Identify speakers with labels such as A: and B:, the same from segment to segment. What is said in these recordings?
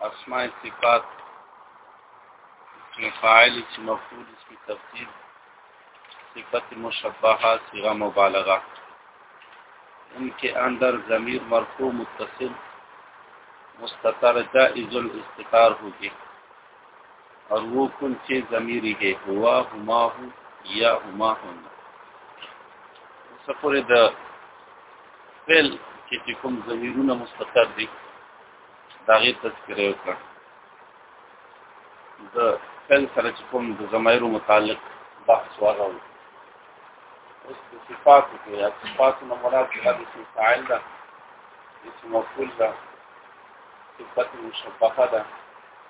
A: اسماء صفات اسم فاعل اسم مفعول اسم تفسیر صفت مشبهه صيغه مبالغه ان کے اندر ضمیر مرفوع متصل مستتر جائز الاستتار ہوگی اور وہ کن چه ضمیری ہے ہوا ہما ہو یا ہما ہن سپورې د فعل کې چې کوم ضمیرونه مستتر دي دا غي تذکرې وکړه د فعل سره چې کوم د ضمیرو متعلق بحث وغو اوس د صفاتو کې یا صفاتو نه مراد د اسم فاعل ده اسم مفعول ده صفت مشبهه ده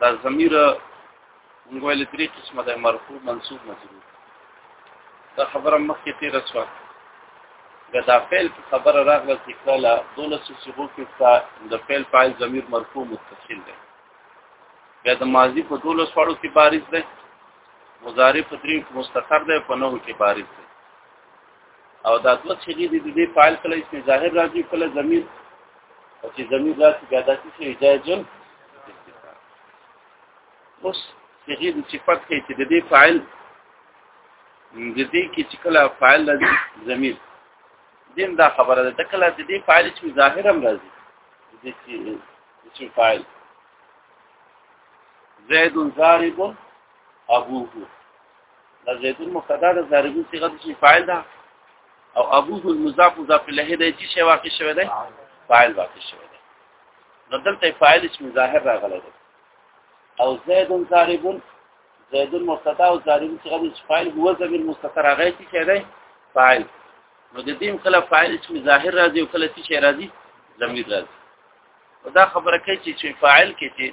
A: دا ضمیر موږ ویل درې قسمه ده مرفوع منصوب مجرور دا خبره مخکې تیر شو دا د فعل په خبره راغله چې کله دولس صيغو کې تا د فعل فاعل ضمیر مرفوع متصل دی بیا د ماضی په دولس واړو کې بارز دی مضارع په درې کې مستقر دی په نوو کې بارز دی او دا دوه چې دي د دې فاعل کله اسم ظاهر راځي کله ضمیر او چې زمير راشي بیا داسې شي جائز استفهام اوس صيغه د صفت کې چې د دې فاعل د دې کې چې کله فاعل لازم زمير دین دا خبره ده د کله د دې فاعل چې ظاهر هم راځي د چې چې فاعل زید ضارب ابوه زیدون مبتدا ده ضاربون صيغه د فاعل ده او ابوه المضاف مضاف الیه دی چې شی واقع شوی دی فاعل واقع شوی دی نو دلته فاعل اسم ظاهر راغلی دی او زید ضارب زید مستطاع او ضارب چې غوډي فاعل هو زمير مستتر راغی چې کېدای فاعل نو د دې مخله فاعل اسم ظاهر راځي او کله چې راځي زمير راځي دا خبره کوي چې فاعل کې چې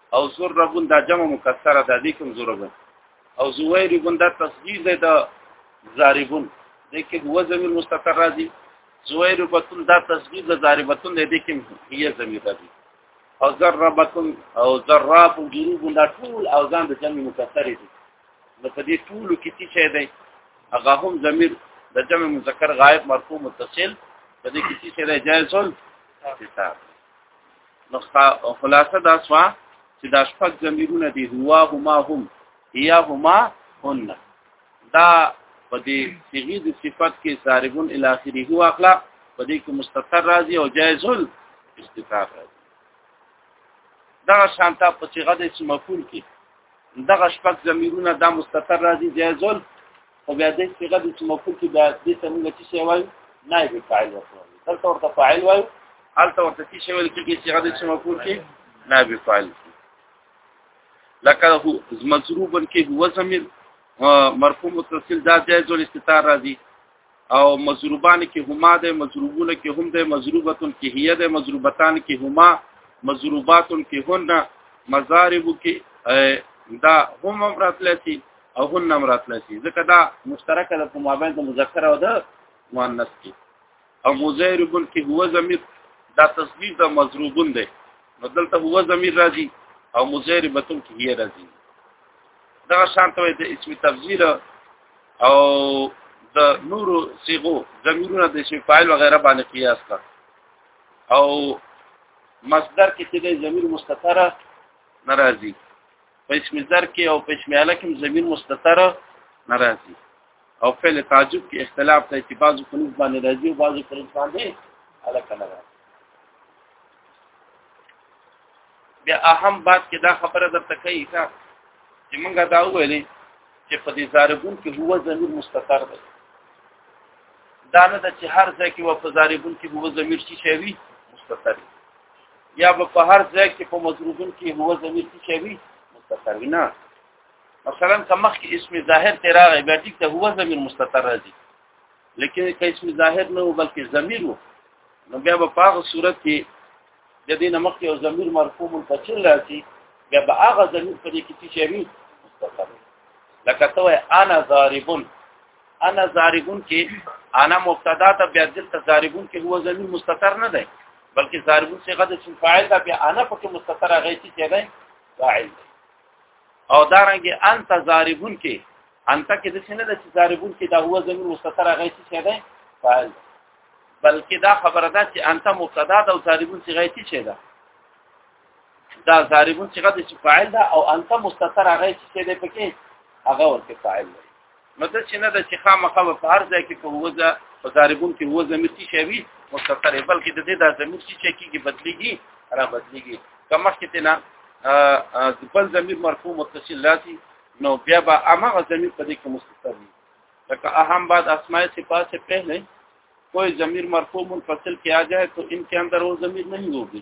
A: او زور ربون دا جمع مکسره ده دې کوم زور ربون او زویر بن دا تصغیر ده د ضاربون دې کې هو زمير مستتر راځي زویر بتون دا تصغیر د ضاربتون دې کې هي زمير راځي او ضربتون او ضراب جروب دا ټول اوزان د جمع مکسر دي نو په دې ټول کې څه شي دی هغه هم زمير د جمع مذکر غائب مرفوع متصل په دې کې څه شي دی جائز ول نو خلاصه دا سوا چې دا شپږ زمیرونه دي هوا هما هم هيا هما هن دا په دې صيغه د صفت کې ضاربون الی اخره هو اخلا په دې کې مستتر راځي او جائز الاستتار راځي دا شانتا په صيغه د اسم مفعول کې دغه شپږ زمیرونه دا مستتر راځي جائز خو بیا د صيغه د مفعول کې بیا د سمون چې شی وای نائب فاعل وکړي دلته ورته فاعل وای هلته ورته چې شی ویل کېږي صيغه د مفعول کې نائب فاعل لکه هو مضروبن کې هو ضمیر مرفوع متصل دا جائز ول استتار راځي او مضروبان کې هما ده مضروبونه کې هم ده مضروبتون کې هي ده مضروبتان کې هما مضروباتن کې هن مضارب کې دا هم راتلتي او هن هم راتلی شي ځکه دا مشترکه ده په مابین د مذکر او د مؤنث کې او مزیربون کې هو ضمیر دا تصغیر د مضروبون دی نو دلته هو ضمیر راځي او مزیربتون کې هي راځي دا شان ته د اسم تفضیل او د نور صيغو ضمیرونه د اسم فاعل وغیرہ باندې قیاس کړ او مصدر کې چې د ضمیر مستتره ناراضي په اسم ذر کې او په اسم اله کې زمير مستتر ناراضي او فعل تعجب کې اختلاف ته چې بعضو په نسبت باندې راځي او بعضو په نسبت باندې اله کنه راځي بیا اهم بات کې دا خبره درته کوي کا چې موږ دا ویلې چې په دې زاربون کې هو زمير مستتر دی دا نه چې هر ځای کې و په زاربون کې هو زمير شي شوی مستتر دی یا په هر ځای کې په مضروبن کې هو زمير کې شوی مستتر نه مثلا کمخ کې اسم ظاهر تیراغه بیا ټیک ته هو زمير مستتر راځي لیکن که اسم ظاهر نه و بلکې زمير وو نو بیا په هغه صورت کې د دې نمخ کې او زمير مرفوع منفصل راځي بیا به هغه زمير په دې کې چې شوی مستتر لکه ته انا ضاربون انا زاربون کې انا مبتدا ته بیا دلته زاربون کې هو زمين مستتر نه دی بلکې زاربون څخه د اسم فاعل دا بیا انا پکې مستتر هغه چې دی فاعل دی او دارنګه انت زاربون کې انت کې د څنګه د زاربون کې دا هو زمين مستتر هغه چې دی فاعل بلکې دا خبره ده چې انت مبتدا ده او زاربون څخه هغه چې ده دا زاربون څخه د فاعل ده او انت مستتر هغه چې دی پکې هغه ورته فاعل دی مطلب چې نه د چې خامخا په هر ځای کې په وزه په ضاربون کې وزه مې شي وي مستقر بلکې د دې د زمير چې کېږي بدليږي را بدليږي کمخ کې تنه بل زمير مرفوع متصل لاسي نو بیا به هغه زمير په دې کې مستقر وي لکه اهم بعد اسماء صفات سے پہلے کوئی ضمیر مرفوع منفصل کیا جائے تو ان کے اندر وہ ضمیر نہیں ہوگی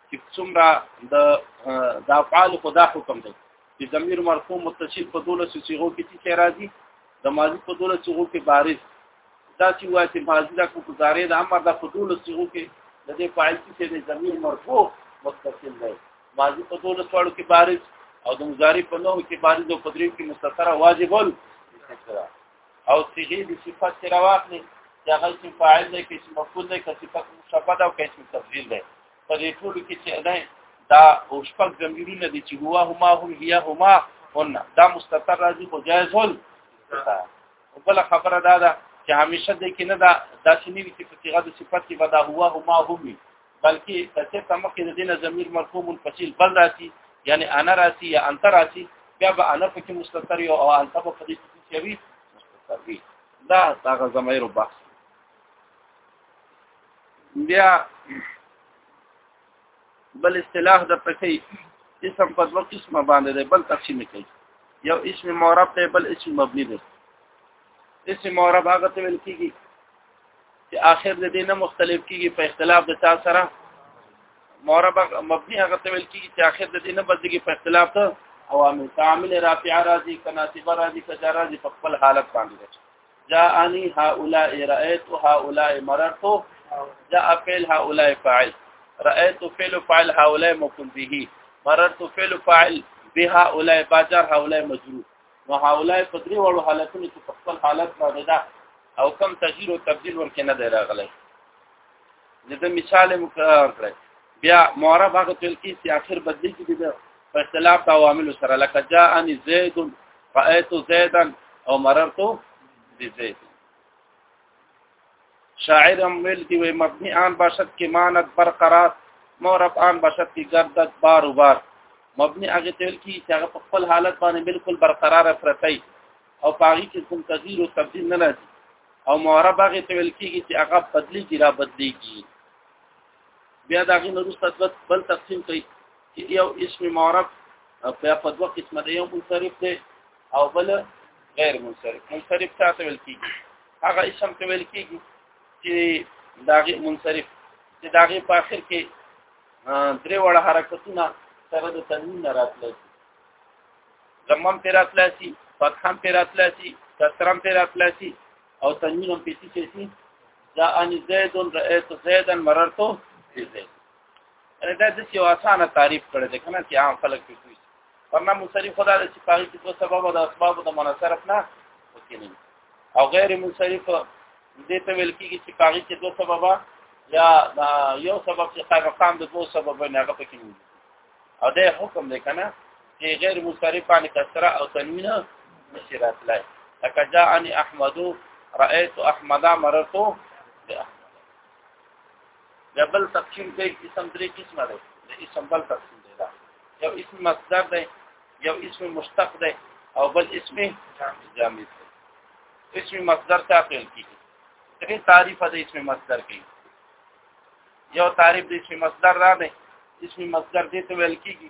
A: چې څومره د د افعال په دا حکم دی چې ضمیر مرفوع متصل په دوله صيغو کې چې راځي د ماضي په دوله صيغو کې بارز دا چې وایي چې ماضي دا کو گزارې د امر د په دوله صيغو کې د دې فاعل کې د ضمیر مرفوع متصل دی ماضي په دوله څوړو کې بارز او د مضارع په نوم کې بارز او پدریو کې مستتره واجب ول او صيغه د صفت سره واخلي چې هغه اسم فاعل دی کې چې مفعول دی کې صفت مشبه ده او کې اسم تفضیل ده په دې ټول کې چې ده دا او شپږ ضمیرونه دي چې هوا هما هم هي هما هن دا مستتر راځي خو جائز ول بل خبره دا ده چې همیشه دې کې نه دا داسې نیوي چې په صيغه د صفت کې به دا هوا هما هم بلکې تاسو ته مخکې د دینه ضمیر مرفوع منفصل بل راځي یعنی انا راځي یا انت راځي بیا به انا پکې مستتر یو او انت په دې کې چې وي مستتر وي دا هغه ضمیر بحث بیا بل اصطلاح د پکې اسم په دوه قسمه باندې دی بل تقسیم کوي یو اسم معرب دی بل اسم مبني دی اسم معرب هغه ته ویل کیږي چې آخر د دې نه مختلف کیږي په اختلاف د چا سره مورب مبني هغه ته ویل کیږي چې آخر د دې نه بدلږي په اختلاف ته عوامل تعامل رافع راضي کناسب راضي فجر راضي په خپل حالت باندې راځي جاءني هؤلاء رأيت هؤلاء مررت جاء فعل هؤلاء فاعل رأيت فعل فاعل هؤلاء مفعول به مررت فعل فاعل بهؤلاء باجر هؤلاء مجرور نو هاولای په دری وړو حالتونو کې په خپل حالت باندې دا او کم تغییر او تبديل ورکې نه دی راغلی دغه مثال مو کړی بیا معرب هغه تل کې چې اخر بدلی کې دی په اختلاف د عوامل سره لکه جاء ان زید رأيت زیدا او مررت بزید شاعر هم ویل دی وی مبنی آن باشد کې مانت برقرار مورب آن باشد کې گردد بار و بار مبنی هغه تل کې چې هغه په خپل حالت باندې بالکل برقرار پرتی او پاغي کې کوم تغییر او تبديل نه راځي او مورب هغه تل کې چې هغه بدلی کی را بدلی کی بیا دا غي نورست تثبت بل تقسیم کوي یو اسم مورب په په دوه قسمه دی یو منصرف دی او بل غیر منصرف منصرف څه ته ویل کیږي هغه اسم ته ویل کیږي چې داغه منصرف چې داغه په اخر کې درې وړه حرکتونه سره د تنوین راتلل زمم پر راتلاسي فتحم پر راتلاسي کسرم پر راتلاسي او تنوینم په څه شي دا ان زید رأیت زیدا مررت بزید دا د یو اسانه تعریف کړی دی کنه چې عام خلک په ورنه مسری خدا د چې پاره کې په سبب د اسباب د منصرف نه وکړي او غیر منصرف دې ته ویل کېږي چې پاره کې دوه سبب یا دا یو سبب چې قائم مقام د دوه سبب نه هغه پکې نه او دا حکم دی کنه چې غیر منصرف باندې کسره او تنوین نشي راتلای لکه جاءني احمد رأيت احمد مررت دا بل تقسیم کوي اسم درې قسمه دی د اسم بل تقسیم دی دا یو اسم مصدر دی یو اسم مشتق دی او بل اسم جامد دی اسم مصدر ته پیل کیږي دغه تعریف د اسم مصدر کې یو تعریف د اسم مصدر را دی اسم مصدر دې ته ویل کیږي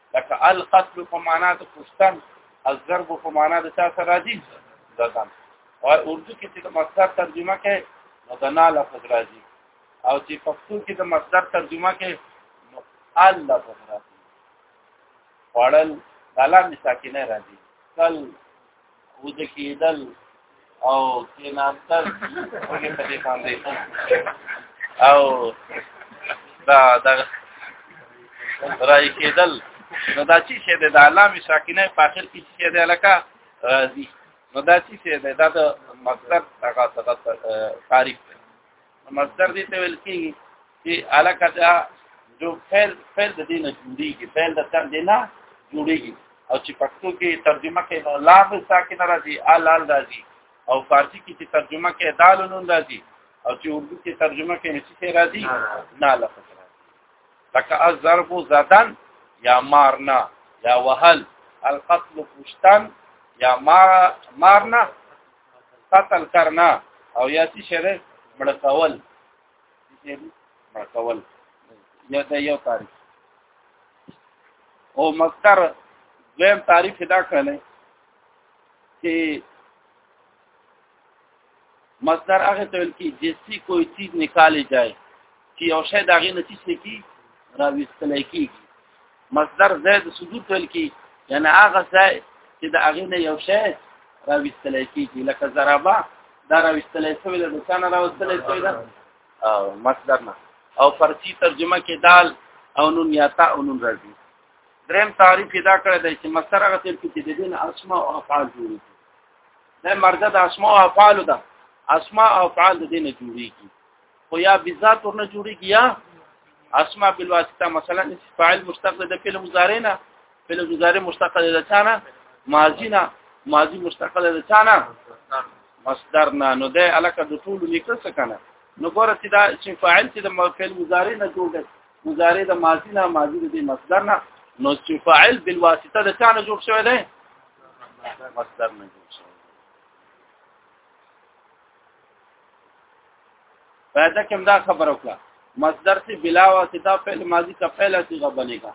A: لکه القتل په معنا د پښتن الضرب په معنا د چا سره راځي ځدان او اردو کې چې د مصدر ترجمه کې نو د نه لفظ راځي او چې پښتو کې د مصدر ترجمه کې نو ال لفظ راځي وړل دلان ساکنه راځي کل ود کېدل او کېناستل وګړي په دې باندې او دا دا راي کېدل نو دا چې شه د علامه ساکنه په اخر کې چې ده لکه راضي نو دا چې شه ده دا د مقصد هغه څه تعریف مصدر دې ته ویل کېږي چې علاقه دا جو فعل فعل د دې نه جوړیږي فعل د تر دې نه جوړیږي او چې پښتو کې ترجمه کې نو لام ساکن راځي الال راځي او فارسی کې چې ترجمه کې دال نون راځي او چې اردو کې ترجمه کې نشي کې راځي نه لفظ راځي لکه الضرب زدن یا مارنا یا وهل القتل پشتن یا مارنا قتل کرنا او یا څه شری مړ کول مړ کول یا دا یو تعریف او مصدر دویم تعریف دا کړل چې مصدر هغه ته ویل کی جسی کوئی چیز نکالی جائے چې یو شی داغه نه چیز کی راويستل کیږي مصدر زید سجود ویل کی یعنی هغه ځای چې د هغه نه یو شی راوستل کیږي لکه ضربه دا راوستل شوی د څنګه راوستل شوی دا او مصدر نه او فرسی ترجمه کې دال او نون یا تا او نون راځي دریم تعریف دا کړی دی چې مصدر هغه تل کې د دین اسماء او افعال جوړي دا مرده د اسماء او افعال ده اسماء او افعال د دین جوړيږي خو یا بذات ورنه جوړیږي یا اسماء بالواسطه مثلا فاعل مشتق ده فعل مضارع نه فعل مضارع مشتق ده چانه ماضی نه ماضی مشتق ده چانه مصدر نه نو ده الکه د ټول لیکل څه کنه نو ګوره چې دا چې فاعل چې د فعل مضارع نه جوړ ده مضارع د ماضی نه ماضی د مصدر نه نو چې فاعل بالواسطه ده چانه جوړ شوی ده مصدر نه جوړ شوی پیدا کوم دا خبر وکړه مصدر سے بلا واسطه فعل ماضی کا فعل صيغه بنے گا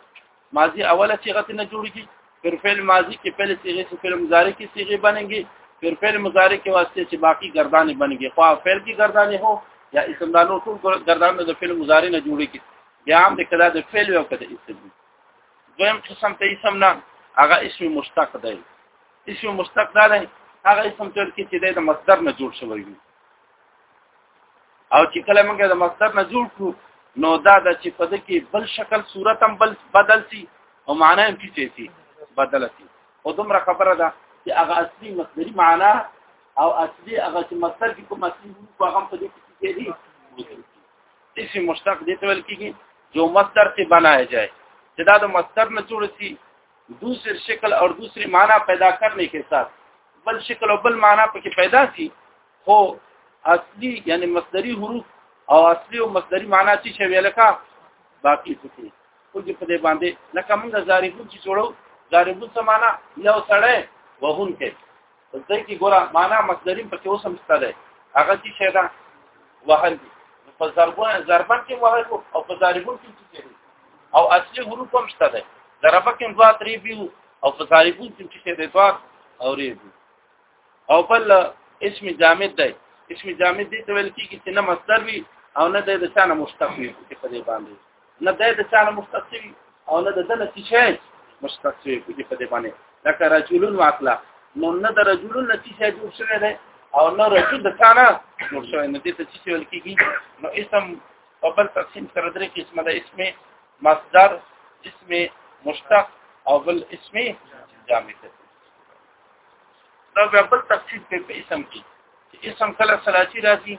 A: ماضی اوله صيغه ته نه جوړيږي پھر فعل ماضی کې پہلے صيغه سے فعل مضارع کی صيغه بنیں گے پھر فعل مضارع کے واسطے سے باقی گردانیں بنیں گے خواہ فعل کی گردانیں ہو یا اسم دانو ټول گردان د فعل مضارع نه جوړيږي بیا هم د کدا د فعل یو کده اسم دویم قسم ته اسم نه هغه اسم مشتق دی اسم مشتق دا دی هغه اسم چې د مصدر نه جوړ شوی وي او چې کله موږ د مصدر نه جوړ کړو نو دا د چې په دې کې بل شکل صورت هم بل بدل شي او معنا هم پیچي شي بدل شي او دومره خبره ده چې هغه اصلي مصدري معنا او اصلي هغه چې مصدر کې کوم اصلي حروف هغه په دې کې دي اسم مشتق دې ته ویل کېږي جو مصدر سے بنایا جائے چې دا د مصدر نه جوړ شي دوسر شکل او دوسری معنا پیدا کرنے کے ساتھ بل شکل او بل معنا پکې پیدا سی خو اصلي یعنی مصدری حروف او اصلي او مصدری معنا چې شوی لکه باقی پکې خو دې په دې باندې لکه موږ زارفون چې جوړو زارفون څه معنا یو سړی وهون کې دلته کې ګوره معنا مصدرین په کې اوس هم ستاله هغه چې شه ده وهل دي په ضربون ضربن کې وهل او په ضربون کې څه دي او اصلي حروف هم شته ده ضربه کې دوا تری بي او په ضربون کې څه دي دوا او ری بي او بل اسم جامد ده اسم جامد دي ته ویل کېږي چې نه مصدر وي او نه د ثانه مشتق وي په دې باندې نه د دې څانه مستقیم او نه د دنه تیشه مستقیم دې په دې باندې لکه رجلون واقلا نو نه د رجلون نتیشه جوړ شوی دی او نه رجل د څانه جوړ شوی نو دې ته چې ویل کیږي نو اسم په بل تقسیم سره درې قسمه د اسم مصدر اسم مشتق او بل اسم جامع دی دا بیا بل تفصیل دی په اسم کې چې اسم کله ثلاثي راځي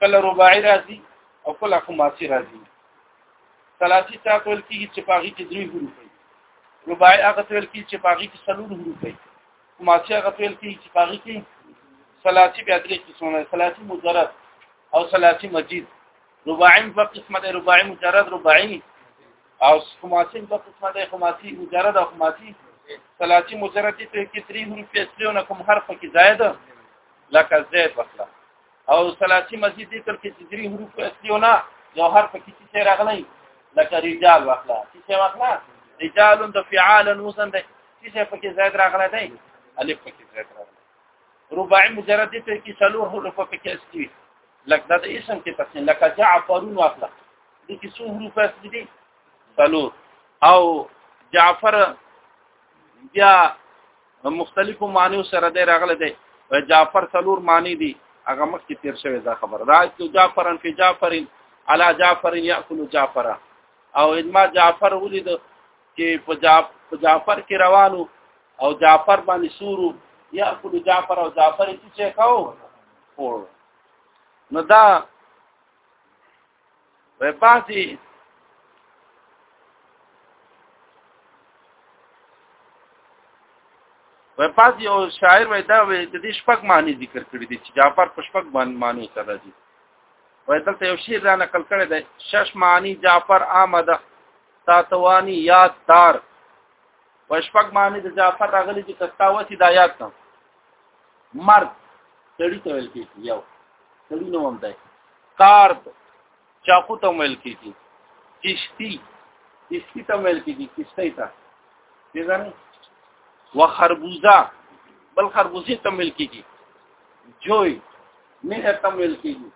A: کله رباعي راځي او کله خماسي راځي ثلاثي ته ویل کېږي چې پاغي کې درې حروف وي رباعي هغه ته ویل کېږي چې پاغي کې څلور حروف وي خماسي هغه ته ویل کېږي چې پاغي کې ثلاثي بیا درې قسمونه ثلاثي مجرد او ثلاثي مجید رباعي په قسمه ده رباعي مجرد رباعي او خماسي په قسمه ده خماسي مجرد او خماسي ثلاثي مجرد ته کې درې حروف اصلي او کوم حرف کې زائد لکه زید وکړه او ثلاثي مزید دې تر کې چې درې حروف اصلي او نه یو حرف کې چې راغلی لکه رجال واخلا چې واخلا رجال د فعال وزن دی چې پکې زائد راغلی دی الف پکې زائد راغلی رباعي مجرد دې تر کې څلور حروف پکې اصلي لکه دا اسم کې پکې لکه جعفرون واخلا دې کې څو حروف اصلي دي څلور او جعفر بیا مختلفو معنی سره دی راغله دی جعفر سلور معنی دی هغه مخ کې تیر شوی دا خبر دا چې جعفرن فی جعفرن علی جعفر یاکل جعفر او ادما جعفر ولید چې په جعفر کې روانو او جعفر باندې سورو یاکل جعفر او جعفر چې کاو نو دا وې پاسي وې پاسي او شاعر وې دا وې د دې شپږ معنی ذکر کړې دي چې جعفر په شپږ باندې معنی سره دي وې دلته یو شعر را نقل کړی دی شش معنی جعفر آمده تاتوانی یاد دار و شپږ معنی د جعفر راغلي چې کستا وسی دا یاد کړم مرد سړی ته ویل کېږي یو سړی نو هم دی کارت چاقو ته ویل کیږي کشتی کشتی ته ویل کیږي کشتی ته ځان و خربوزه بل خربوزه ته ویل کیږي جوی نه ته ویل کیږي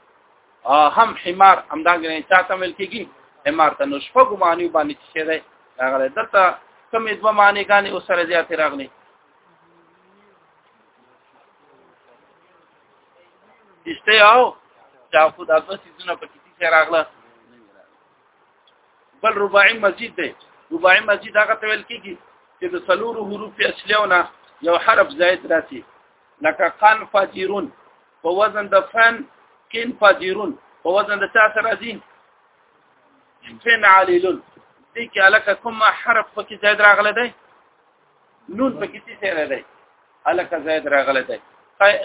A: هم حمار همدا غني چا ته ویل کیږي حمار ته نو شپه ګمانیو باندې چې ده هغه دته کومې دوه معنی غانې او سره زیات راغلي دشته او دا خو د بس زونه په کیسه سره راغله بل رباعي مزید دی رباعي مزید هغه ته ویل کیږي چې د سلور حروف اصليونه یو حرف زائد راسي لکه قن فاجرون په وزن د فن کین فاجرون په وزن د تاسو راځي فن علیلون دې کې علاقه کوم حرف پکې زائد راغله دی نون په کسی سره دی الک زید راغله دی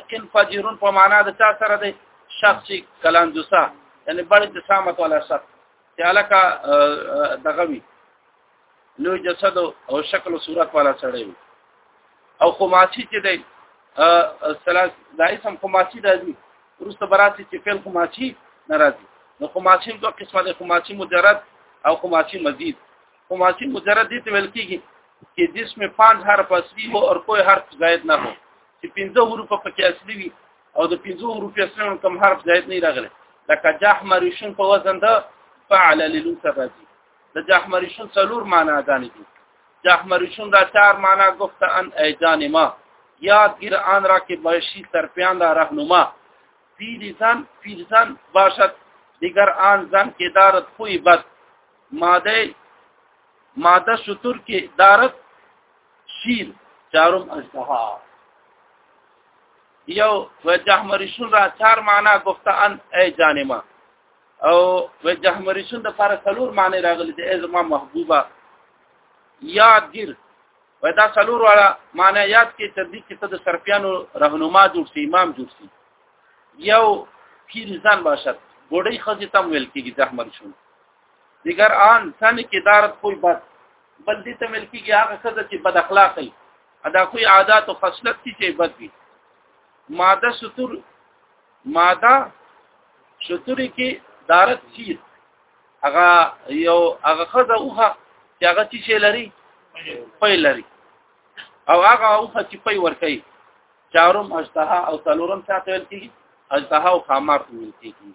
A: قن فجرون په معنا د چا سره دی شخص کلان دوسا یعنی بل د سامت ولا شخص چې الک دغه وی لوی جسد او شکل او صورت والا سره وی او خماسی چې دی سلاس دایسم خماسی راځي ورسته براسي چې فعل خماسی ناراضي نو خماسی دوه قسمه د خماسی مجرد او خماسی مزید خماسي مجرد دي ته ویل کیږي چې جسم پنځ حرف اصلي هو او کوئی حرف زائد نه هو چې پنځه حروف په کې اصلي وي او د پنځه حروف اصلي هم کم حرف زائد نه راغلي لکه جحمرشن په وزن ده فعل للوسه راځي د جحمرشن څلور معنا غانې دي جحمرشن را چار معنا گفت ان ایجان ما یادگیر آن را که باشی سرپیان را رهنما پیرزن پیرزن باشد دیگر آن زن که دارد خوی بد ماده ماده شتر کې دارت شیر چارم اجتها یو وجهمریشون را چار معنا گفته ان ای جانما او وجهمریشون د فار سلور معنی راغلی دی از ما محبوبه یادګر و دا سلور والا معنی یاد کې تر دې چې ته د سرپیانو رهنما جوړ شي امام جوړ شي یو پیرزان باشد ګوډي خزي تم ویل کېږي زحمت شو دیگر آن سن کې دارت کوئی بد بل دې ته ملکی کې هغه څه چې بد اخلاق وي ادا کوئی عادت او خصلت چې بد وي ماده ستور ماده ستوري کې دارت چیز هغه یو هغه خزه اوه چې هغه چې لري پي لري او هغه اوه چې پي ور کوي چارم اجتها او تلورم ساتل کیږي اجتها او خامار ویل کیږي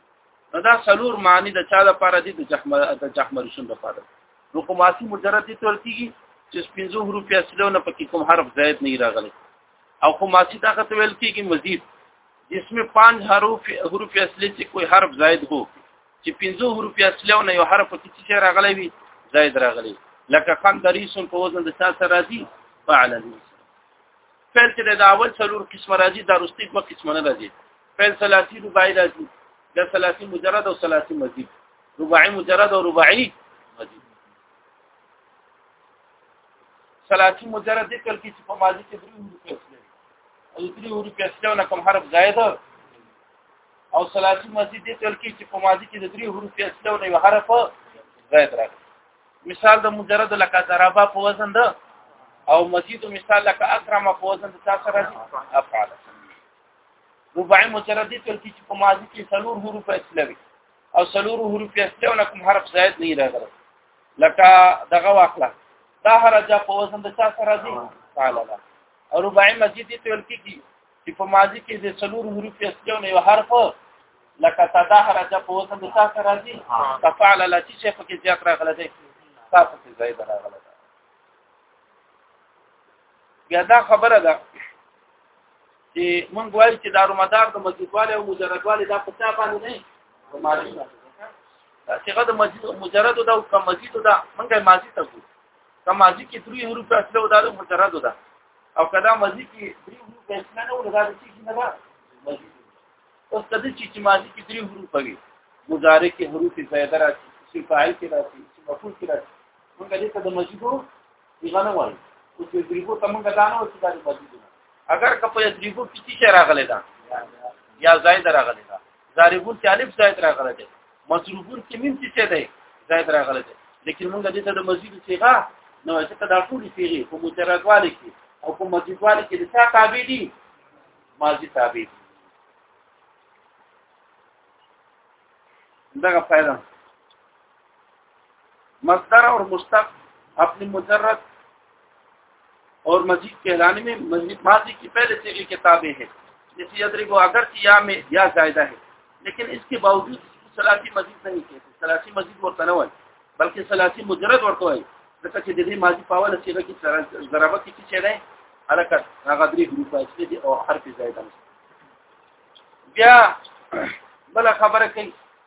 A: دا څلور معنی د چا لپاره دي د جحمه د جحمه رسول لپاره نو کوم اسی مجرد دي تول کیږي چې پنځو حروف اصلو نه پکې کوم حرف زائد نه راغلي او کوم اسی دا ته ویل کیږي مزید جسم پنځ حروف حروف اصلي چې کوئی حرف زائد هو چې پنځو حروف اصلو نه یو حرف پکې چې راغلی وي زائد راغلی لکه خان دریسون په وزن د چا سره راځي فعلا فعل چې د اول څلور قسم راځي دا رستي په قسم نه راځي فعل ثلاثي رباعي راځي د ثلاثي مجرد او ثلاثي مزيد رباعي مجرد او رباعي مزيد ثلاثي مجرد ذکر کې چې په ماضي کې درې حروف اصلي او درې حروف اصلي نه کوم حرف زائد او ثلاثي مزيد ذکر کې چې په ماضي کې د درې حروف اصلي او نه حرف زائد راځي مثال د مجرد لکه ضربه په وزن ده او مزید مثال لکه اکرم په وزن د تاسو راځي افعال رباعي مجردي تل کې چې په ماضي کې څلور حروف اصله وي او څلور حروف اصله او کوم حرف زائد نه راغلی لکه دغه واخله دا هرجه په وزن د چا سره دی تعالی دا او رباعي مزيدي تل کې چې په ماضي کې د څلور حروف اصله او یو حرف لکه تدا هرجه په وزن د چا سره دی تفعل لا چې په کې زیات راغلی دی تاسو کې زائد راغلی بیا دا خبره ده چې مونږ وایو چې دارو مدار د مسجدواله او مجردواله دا په څه باندې نه په مالي دا څنګه د مسجد مجرد دا او کم مسجد دا مونږ یې ماضي ته وو کم ماضي کې درې حروف اصل او دا د مجرد دا او کدا ماضي کې درې حروف اصل نه ول دا چې نه دا اوس کده چې ماضي کې درې حروف وي مضارع کې حروف زیاده راځي چې فاعل کې راځي چې مفعول کې راځي مونږ دې ته د مسجدو دیغه نه وایي او چې دریبو ته مونږ دا نه وایي چې دا د مسجد اگر که په دریبو کې څه راغلی دا یا زائد راغلی دا ضاربون کې الف زائد راغلی دی مضروبون کې مين څه دی زائد راغلی دی لیکن مونږ دې ته د مسجد صيغه نو چې دا ټول صيغه په مترادوالي کې او په مسجدوالي کې د څه تابع دي ماضي تابع دي دغه فائدہ مصدر اور مستق اپنی مجرد اور مزید کہلانے میں مزید ماضی کی پہلے سے یہ کتابیں ہیں جیسے یدرب و اگر کی یا میں یا زائدہ ہے لیکن اس کے باوجود اس کو سلاسی مزید نہیں کہتے سلاسی مزید اور تنوع ہے بلکہ سلاسی مجرد اور تو ہے لکه چې د دې ماضي په اوله صيغه کې ضربه کې چې ده حرکت هغه درې ګروپ اصلي دي او حرف زائد هم بیا بل خبره کوي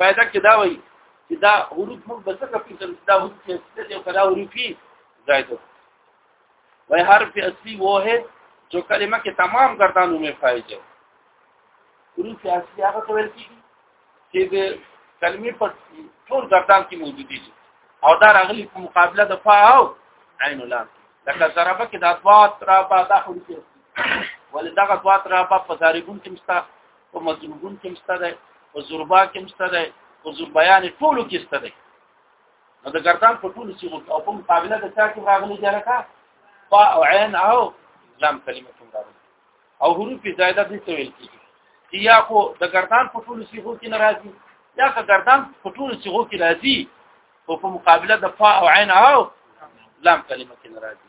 A: پیدا کې دا وایي چې دا حروف موږ به څنګه پیژنو دا حروف چې څه دي او کله حروفي ځای ته وای حرف اصلي وو هه جو کلمه کې تمام ګردانو مې فائدې حروف اصلي هغه څه ویل کیږي چې د کلمې په ټول ګردان کې موجود دي او دا راغلي په مقابله د فا او عین لام لکه ضربه کې د اطوات را با د حروف ولې دغه اطوات را با په ضاربون کې مستا په مضروبون کې مسته ده په زربا کې مسته ده په زربیان ټولو کې مسته ده نو د ګردان په ټولو صيغو او په مقابله د چا کې راغلي دی لکه فا او عین او لام کلمه کوم راغلي او حروف زائده دي څه ویل کیږي یا خو د ګردان په ټولو صيغو کې ناراضي یا که ګردان په ټولو صيغو کې راځي او په مقابله د فا او عین او لام کلمه کې ناراضي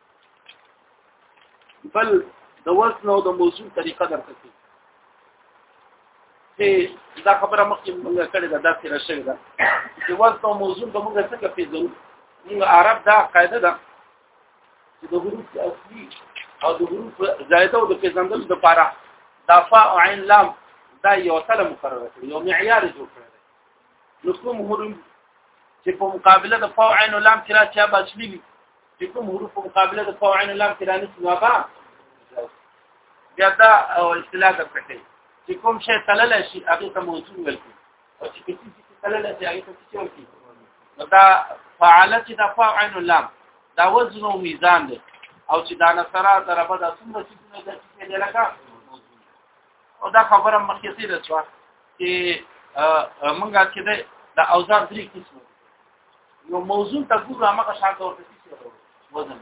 A: بل د وزن او د موضوع طریقه درته کوي چې دا خبره مخکې موږ کړې ده دا تیر شوې ده چې وزن او موضوع به موږ څنګه پیژنو موږ عرب دا قاعده ده چې د حروف اصلي او د حروف زائده او د پیژندلو لپاره دا فاء او عین لام دا یو سره مقرره کړی یو معیار جوړ کړی نو کوم حروف چې په مقابله د فاء عین لام کې راځي هغه اصلي وي چې کوم حروف مقابله د فاو عین لام کې د نسب وابا بیا دا او اصطلاح د پټي چې کوم شی تلل شي هغه ته موضوع ولکي او چې کسی چې تلل شي هغه ته څه ولکي نو دا فعالت د فاو عین لام دا وزن او میزان دی او چې دا نصرا طرفه د څومره چې نه د چې لکه او دا خبره مخکې تیر شو چې مونږه چې د اوزار درې قسم یو موضوع ته ګورو هغه شان ته ورته څه وزن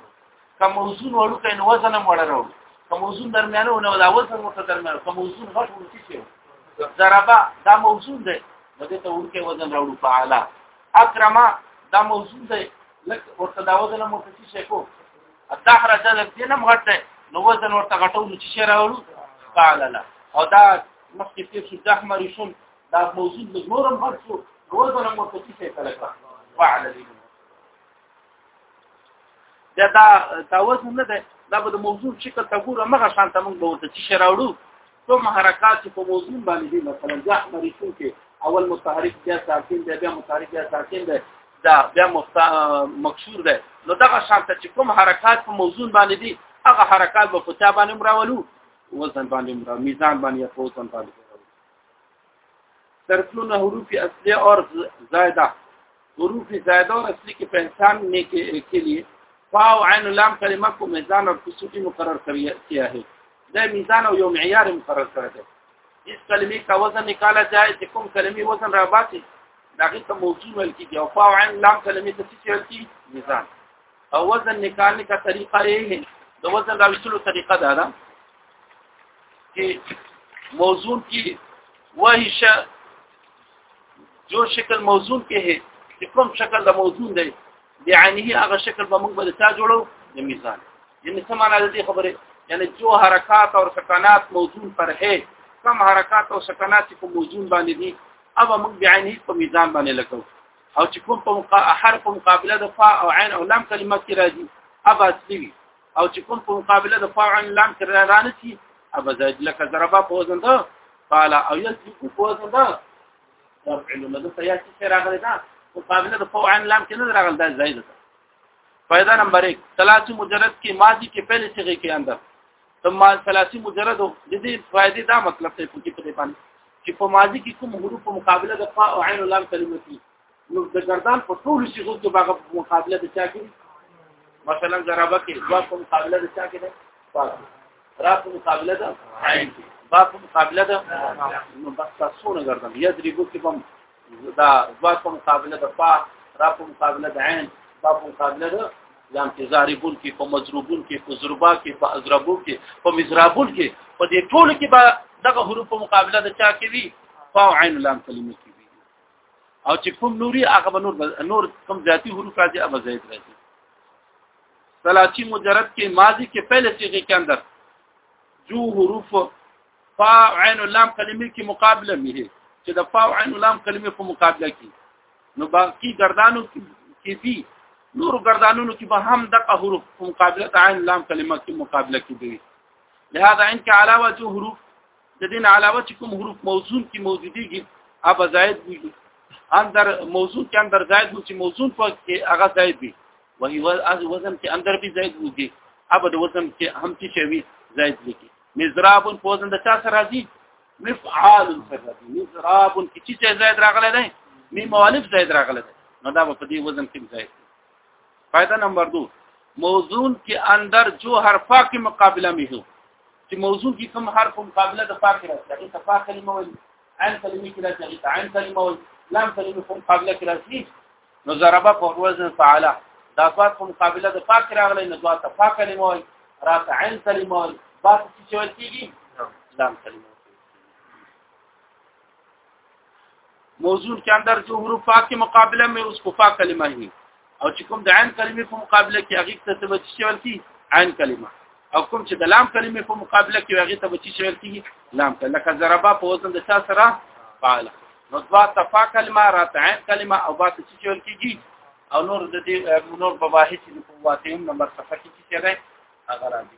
A: کوم موضوع ورو کین وزن هم وړرو کوم موضوع درمیانه ونه ولا وزن ورته درمیانه کوم موضوع غټ ورته څه ضربه دا موضوع ده مده ته ورکه وزن راوړو په اعلی اکرمه دا موضوع ده لکه ورته دا وزن هم ورته څه کو الدهر جل دینم غټ ده نو وزن ورته غټو چې راوړو په اعلی او دا مخکې تیر شو د احمر شون دا موجود د نورم غټ شو روزنه مرتفع شي کله کړه وعلى دې دا دا تاسو نه ده دا به د موضوع شکل ته ګوره مغه شان ته موږ به ورته چې راوړو کوم حرکات چې په موضوع باندې دي مثلا ځه مریشو کې اول متحرک بیا ساکن دی بیا متحرک بیا ساکن دی دا بیا مکسور دی نو دغه شان ته چې کوم حرکات په موضوع باندې دي هغه حرکات به په چا باندې مراولو وزن باندې مرا میزان باندې یا وزن باندې ترتلون حروف اصلی اور زائدہ حروف زائدہ اور اصلی کے پہچان نے کے, کے لیے فا او عین لام کلمہ کو میزان اور کسوٹی مقرر کیا ہے دا میزان او یو معیار مقرر کړی دی اس کلمې کا وزن نکالا جائے چې کوم کلمې وزن را باسي دا غي ته موضوع مل کیږي او فا او عین لام کلمې ته څه چل کی میزان او وزن نکالنے کا طریقہ یې ہے د وزن راوستلو طریقه دا ده کې موزون کې وایي شه جو شکل موزون کې هي چې کوم شکل د موزون دی یعنی هغه شکل به موږ به تا جوړو د میزان یعنی څه معنا دې خبره یعنی جو حرکات او سکنات موزون پر هي کم حرکات او سکنات چې کوم موزون باندې دي اوبه موږ بعینه په میزان باندې لګو او چې کوم په مقا... حرف مقابله د فا او عین او لام کلمه کې راځي ابا سوي او چې کوم په مقابله د فاعل عن لام کې رانه شي ابا زید لکه ضربه په وزن ده قال او یسلک په وزن ده يفعل نو د سیاسي سره راغلی دا مقابله د فاعل عن لام کې نه راغلی دا زید ده فائدہ نمبر 1 ثلاثي مجرد کې ماضي کې پہلے صيغه کې اندر ثم ثلاثي مجرد د دې فائدې دا مطلب ته پوښتنه کوي چې په ماضي کې کوم حروف په مقابله د فاء او عین لام کلمتي نو د ګردان په ټولو صيغو کې باغه مقابله د چا کې مثلا ضربه کې دوا په مقابله د چا کې ده پاک را په مقابله ده عین کې با په مقابله ده نو بس تاسو نه ګردان یضربو کې بم دا دوا په مقابله ده پا را په مقابله ده عین با په مقابله ده لام کې ضاربون کې په مضروبون کې په ضربا کې په اضربو کې په مزرابون کې په دې ټولو کې به دغه حروف په مقابله د چا کې وي فاعل لام کلمه کې او چې کوم نوري هغه به نور نور کوم ذاتی حروف راځي هغه زید راځي ثلاثي مجرد کې ماضي کې پہله صيغه کې اندر جو حروف فا عین لام کلمې کې مقابله مه چې د فا عین لام کلمې په مقابله کې نو باقی گردانو کې دي نور گردانونو کې به هم دغه حروف په مقابله عین لام کلمه کې مقابله کې دي لهدا ان کې علاوه جو حروف د دین علاوه چې کوم حروف موزون کې موجوديږي هغه زائد وي اندر موزون کې اندر زائد وي چې موزون په کې هغه زائد وي وهي وزن کې اندر به زائد وي هغه د وزن کې هم چې شوی زائد لیکي مزراب په وزن د چا سره راځي مفعال سره راځي مزراب کې چې زائد راغلی دی میم الف زائد راغلی دی نو دا په دې وزن کې زائد فائدہ نمبر دو موزون کے اندر جو حرفا کے مقابلہ میں ہو چې موضوع کې کوم حرف مقابله د فاء کې راځي هغه فاء کلمه وایي عین کلمه کې راځي هغه عین کلمه وایي لام کلمه په مقابله کې راځي نو ضربه په وزن فعله دا فاء په مقابله د فاء کې راغلی نو دا فاء کلمه وایي راته عین کلمه وایي با څه چې وایي لام کلمه موضوع کې اندر جو حروف فا کې مقابله مې اوس کو فا کلمه هي او چې کوم د عین کلمې په مقابله کې هغه ته تبع شي ورتي عین کلمه او کوم چې د لام کلمې په مقابله کې هغه ته بچی شي ورتي لام کلمه لکه ضربا په وزن د چا سره فعل نو دوا تفا کلمه رات عین کلمه او با ته چې ورتيږي او نور د دې نور بواهي چې په واتیم نمبر صفحه کې چې ده هغه راځي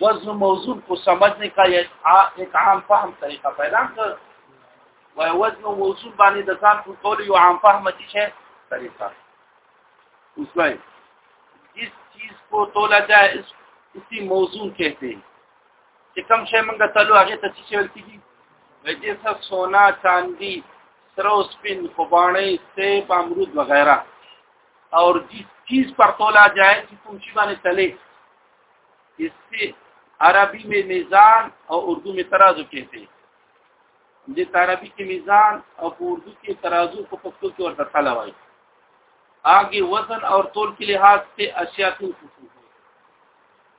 A: وزن موضوع کو سمجھنے کا ایک عام فهم طریقہ پیدا کر و وزن موضوع باندې د ځان په کول یو عام فهم دي شه طریقہ اس میں جس چیز کو تولا جائے اس اسی موضوع کہتے ہیں چې کوم شی موږ تلو هغه ته چې ویل کیږي دې څه سونا چاندي سره سپین خوبانه سه امرود وغیرہ اور جس چیز پر تولا جائے چې کوم شی باندې تلې اس سے عربی میں میزان اور اردو میں ترازو کہتے ہیں د عربي کې میزان او اردو کې ترازو په پښتو کې ورته تله وایي آگے وزن اور تول کے لحاظ سے اشیاء تنسو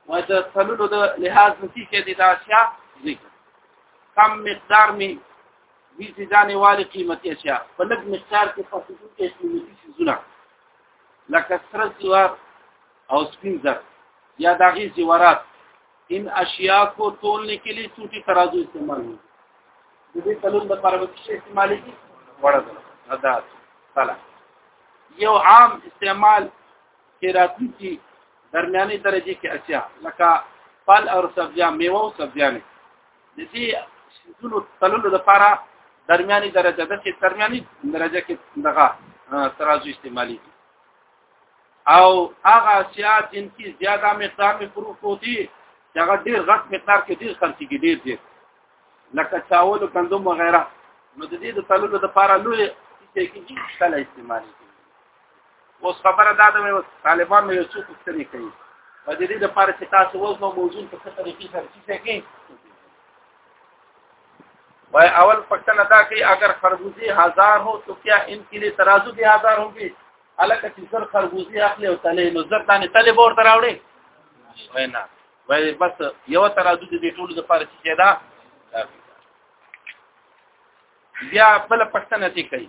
A: و د تللو د لحاظ نسی کې د اشیاء ذکر کم مقدار می دې ځانې والي قیمتي اشیاء په لږ مقدار کې په خصوص کې قیمتي شیزونه لکه سره سیوار او سپین زر یا داغي زیورات ان اشیاء کو تولنے کے لیے چوٹی ترازو استعمال ہوئی د دې تلون د لپاره به څه استعمالي دي وړه ده ادا سلام یو عام استعمال کې راتلونکي درمیاني درجه کې اشیاء لکه فل او سبزیان میوه او سبزیان د دې شیزونو تللو لپاره درمیاني درجه د چې درمیاني درجه کې دغه ترازو استعمالي او هغه اشیاء جن کې زیاده مقدار می پروف کوي چې هغه ډیر غټ مقدار کې ډیر خرچي کې ډیر دي لکه چاول او کندوم وغیرہ نو د دې د تللو لپاره لوی چې کې اشتله استعمالي اوس خبره دا ده چې طالبان یو څه پوښتنې کوي په دې د لپاره چې تاسو اوس نو موضوع په څه طریقې سره چې کوي وای اول پښتنه دا کوي اگر خربوزي هزار هو تو کیا ان کې لري ترازو به هزار هوږي الکه چې زر خربوزي اخلي او تلې نو زر دانه تلې بور تراوړي وای نه وای بس یو ترازو دې ټول د لپاره چې دا بیا بل پښتنه دې کوي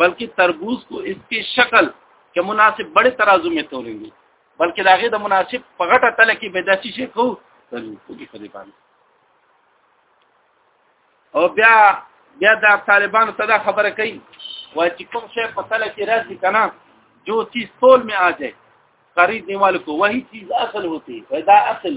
A: بلکې تربوز کو اس کې شکل کې مناسب بڑے ترازو می تولېږي بلکې داغه د مناسب په غټه تل کې به داسې شي کو تلوږي په دې باندې او بیا بیا د طالبانو ته دا خبره کوي وای چې کوم شی په تل کې راځي کنه جو چیز تول می آ جائے خریدنے والوں کو وہی چیز اصل ہوتی ہے پیدا اصل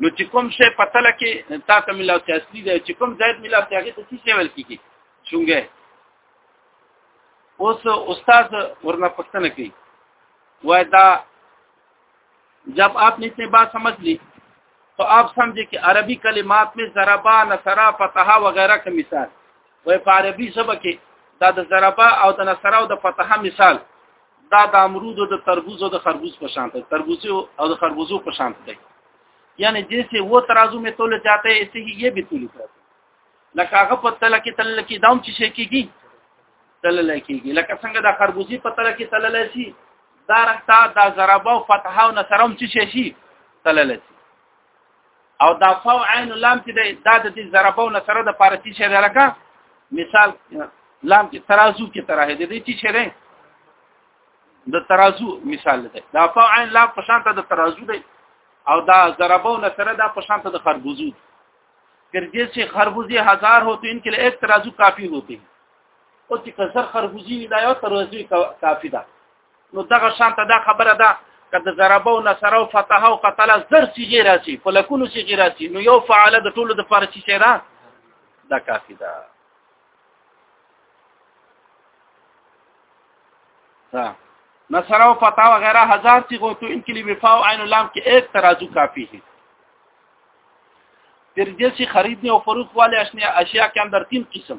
A: نو چې کوم شی په تل کې تا ته ملاو چې اصلي دی چې کوم زائد ملاو چې هغه ته څه شی ویل کیږي څنګه اوس استاد ورنه پښتنه کوي وای دا جب آپ نے اتنی بات سمجھ لی تو آپ سمجھے کہ عربی کلمات میں ضربا نصرا فتحا وغیرہ کا مثال وای په عربي ژبه کې دا د ضربا او د نصرا او د فتحا مثال دا د امرود او د تربوز او د خربوز په شان دی تربوز او د خربوزو په شان دی یعنی جیسے وہ ترازو میں تول جاتے ہیں ایسے ہی یہ بھی تولی کرتے ہیں لکه هغه په تل کې تل کې دام چې شي کېږي تل لای کېږي لکه څنګه د خربوزي په تل کې تل لای شي دا رنګ تا د ضربه او فتحه او نصرم چې شي تل لای شي او دا فو عین لام چې د دا د دې ضربونه سره د فارسی شعر لکه مثال لام کې ترازو کې تراه دې دې چې شعر د ترازو مثال دی دا فو عین لام په شان ته د ترازو دی او دا ضربونه سره دا په شان ته د خربوزو ګر جیسے خربوزی هزار هو تو ان کې له 1 ترازو کافی ہوتی او چې کسر خربوزی نه دا یو ترازو کافی ده نو دغه شان ته دا خبره ده کله ضربه او نصر او فتح او قتل زر سیږي راځي په لکونو سیږي راځي نو یو فعال د ټولو د فارسی شه ده دا کافی ده ها نصر او فتح وغیرہ هزار سی کو تو ان کے لیے وفا عین اللام کې ایک ترازو کافی ہے تر دې چې خریدنی او فروخت والے اشیاء کې اندر تین قسم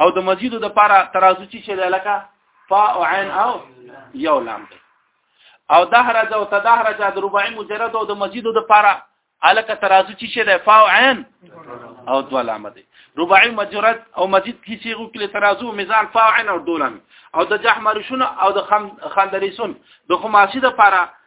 A: او د مزیدو د پاره ترازو چې شې لکه فا او عین او یو لام دی او دهرج او تدهرج د رباعي مجرد او د مزیدو د پاره الکه ترازو چې شې د فا او عین او دو لام دی رباعي مجرد او مزید کی صيغه کې ترازو میزان فا او عین او دو لام او د جحمرشون او د خندریسون د خماسي د پاره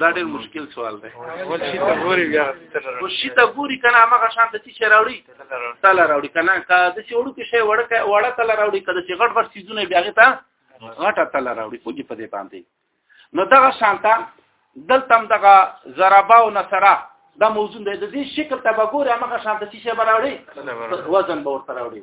A: دا ډېر مشکل سوال دی
B: ورشي ته ګوري بیا
A: ورشي ته ګوري کنه هغه شان د چې راوړي تل راوړي کنه کا د چې وړو کې شی وړکه وړه تل راوړي کله چې غټ غټ سيزونه بیا غته غټه تل راوړي کوجی په دې باندې نو دغه شانته دلته هم دغه ضربه او نصره دا موضوع دی د دې شکل ته وګوري هغه شانته چې شی راوړي وزن به ورته راوړي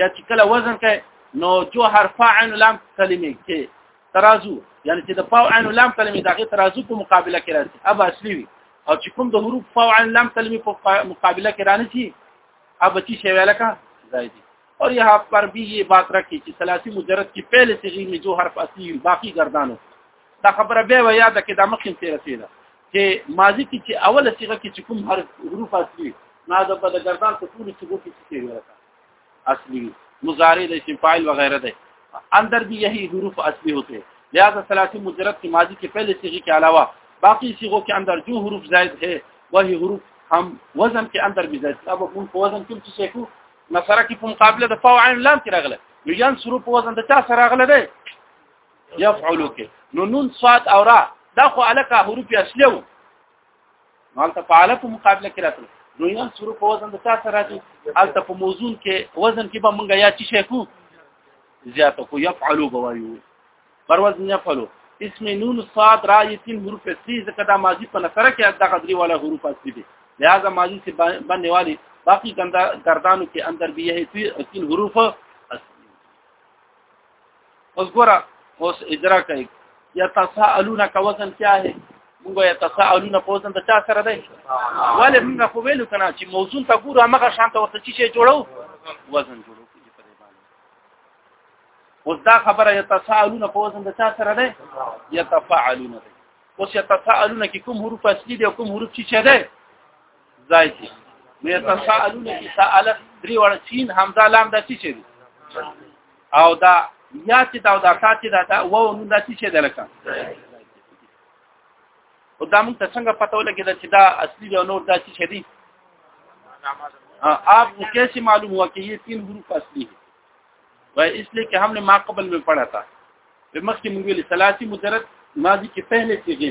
A: یا چې کله وزن کوي نو جو حرف عین لام کلمې کې ترازو یعنی چې د فاو عین لام کلمې دغه ترازو په مقابله کې راځي اب اصلي وي او چې کوم د حروف فاو عین لام کلمې په مقابله کې رانه شي اب چې شی ویلکه زائدي اور یہاں پر بھی یہ بات رکھی کہ ثلاثی مجرد کی پہلے صیغی میں جو حرف اصلی باقی گردانو دا خبره به و یاد کې دا مخکې تیر رسیده چې ماضی کې چې اوله صيغه کې کوم حرف حروف اصلي نه د بد گردان ته ټول صيغو کې تیر راځي اصلي مضارع د اسم فاعل وغیرہ ده اندر به یہی حروف اصلي ہوتے ہیں لہذا ثلاثی مجرد کی ماضی کے پہلے صیغے کے علاوہ باقی صیغوں کے اندر جو حروف زائد ہے وہی حروف ہم وزن کے اندر بھی زائد اب ان کو وزن کوم چې شیکو نصره کې په مقابله د فاو عین لام کې راغله نو یان شروع په وزن د چا سره راغله ده یفعلو کې نو نون صاد او را دا خو الکه حروف اصلي وو مالته فعل په مقابله کې راځي نو یان سر په وزن د تاسو راځي الته په موزون کې وزن کې به مونږ یا چې شي کو زیاته کو يفعلوا بوایو پر وزن يفعلوا اسم نون صاد را یتین حروف سی ځکه دا ماضی په نفره کې د غدری والا حروف اصلي دي لہذا ماضی سے بننے والی باقی گردانوں کے اندر بھی یہی تین حروف اوس ګوره اوس اجرا کوي یا تساءلون کا وزن کیا ہے موږ یا تساءلون په وزن د چا سره دی ولې موږ خو ویلو کنه چې موضوع ته ګوره هغه شان ته ورته چې جوړو وزن جوړو اوس دا خبره یا تساءلون په وزن د چا سره دی یا تفاعلون دی اوس یا تساءلون کې کوم حروف اصلي دي او کوم حروف چې چا دی ځای دی مې تساءلونه چې سوال درې وړ سین همدا لام د څه دی او دا یا چې دا دا ساتي دا دا و نو دا څه دی لکه او دا موږ ته څنګه پته ولګیدا چې دا اصلي دی نور دا څه دی آپ کو کیسے معلوم ہوا کہ یہ تین حروف اصلی ہے وہ اس لیے کہ ہم نے ما قبل میں پڑھا تھا مخکې موږ ویل ثلاثي مجرد ماضي کې پہلے صيغه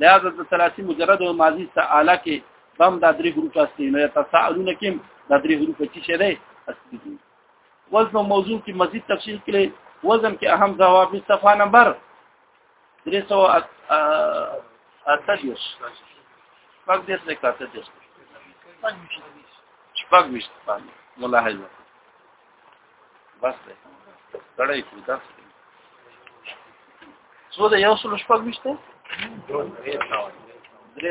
A: لہذا د ثلاثي مجرد او ماضي ساله کې هم دا درې حروف اصلي نه تساؤلونه کې دا درې حروف چې شه ده اصلي دي وزن او موضوع کې مزید تفصیل کړي وزن کې اهم جواب صفه نمبر 328 پاک دې څه کاته دې شپږ مشت باندې ملاحظه بس ده کړای شو دا څو د یو سل شپږ وشته درې